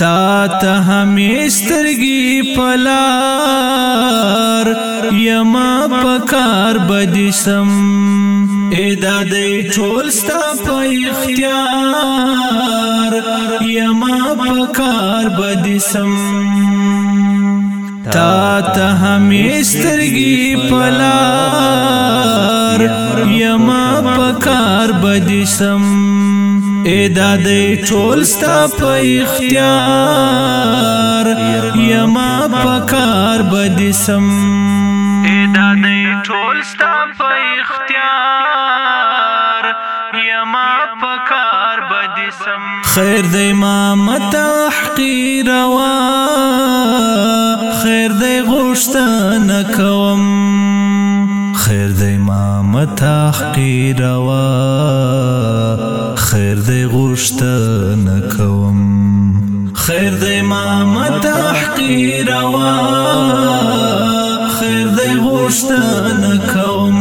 تا ته همې سترګې پلار یما پکار بدسم ادا دې ټول ستا په اختیار یما پکار بدسم تا ته همې سترګې پلار یما پکار بدسم ادا د ټول ستا په اختیار یما پکار بدسم ادا د ټول ستا په اختیار یما پکار بدسم خیر د امامت تحقیر وا خیر د غشتنه کوم نعمت تحقیروا خیر دې غوښتنه کوم خیر دې ما تحقیروا خیر دې غوښتنه کوم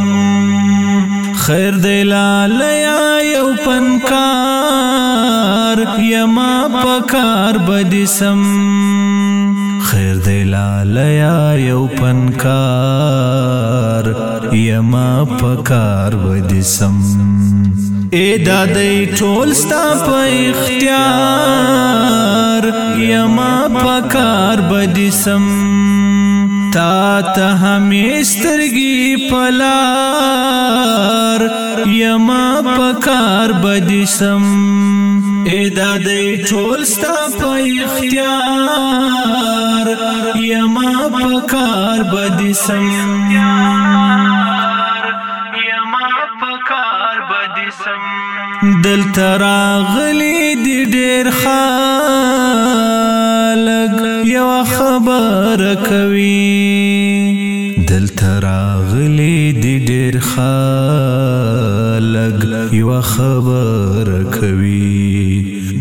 خیر دې لالیا یو پنکار یما پکار بدسم خیر دی لالیا یو پنکار یما پکار ودسم اے دادی ټول ستا په اختیار یما پکار بدسم تا ته همیسترګي پلار یما پکار بدسم ادا دې ټول ستا په اختیار یما پکار بدې سم دل تراغلی دی ډیر خالق یو خبر کوي دل تراغلی دی ډیر خالق یو خبر کوي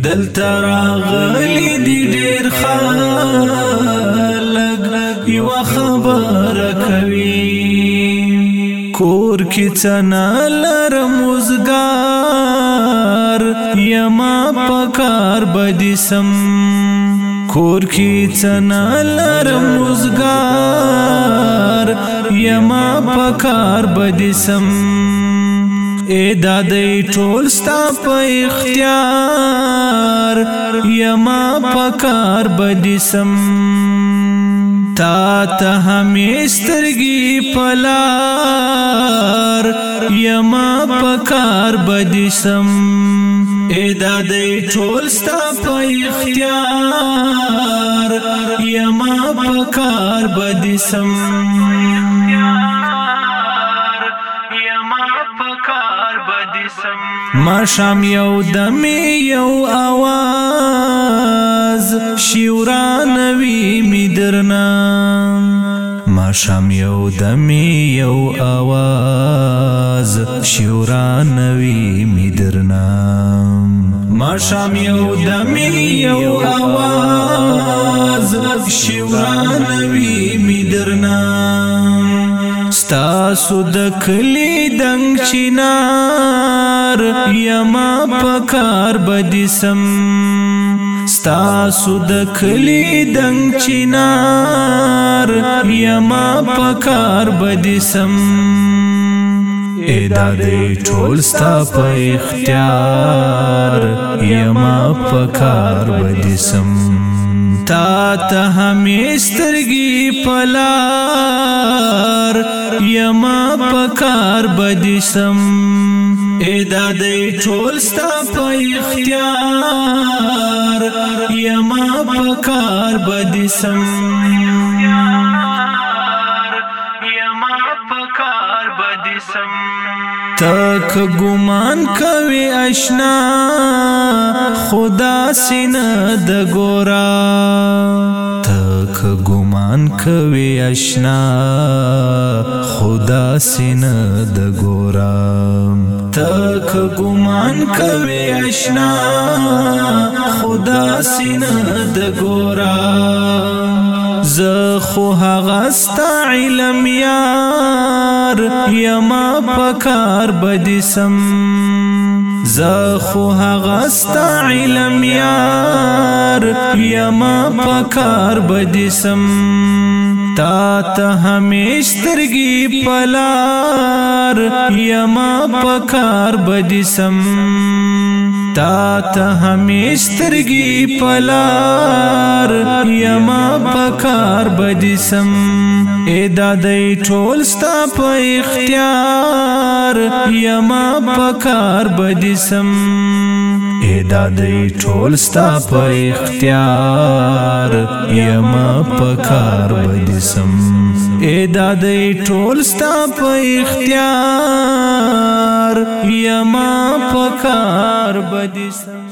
دل تراغلی دی ډیر خلق یو خبر کوي کور کې څنا لرم وزګار یما پکار بدسم کور کې څنا لرم وزګار یما پکار بدسم اے دادی ټول ستا په اختیار یما پکار بدسم تا ته همیسترګي پلار یما پکار بدسم اے دادی ټول ستا په اختیار یما پکار بدسم ما شام یو دمی یو آواز شیورانوی می درنام ما شام یو دمی یو آواز شیورانوی می درنام ما شام یو دمی یو آواز شیورانوی می درنام ستا سود کلی دنګ چنار یما پکار بدسم ستا سود کلی دنګ چنار یما پکار بدسم ادا دې ټول ستا په اختیار یما پکار بدسم تا ته همسترګي پلار یما پکار بدسم ادا دې ټول ستا په اختیار یما پکار بدسم بدی سم تک ګمان کوي آشنا خدا سين د ګورا تک ګمان کوي آشنا خدا سين د ګورا تک ګمان کوي آشنا خدا سين د ګورا زه خو هغه ستا علم یار یما پکار بدسم زه خو هغه ستا علم یار یما پکار بدسم تا ته همیشترګي پلار یما پکار بدسم تا ته همیشترګي پلار یما پکار بدسم اے دادای ټول ستا په اختیار یما پکار بدسم اے دادای ټول ستا په اختیار یما پکار بدسم ادا د ټول ستا په اختیار یما پکار بدی سم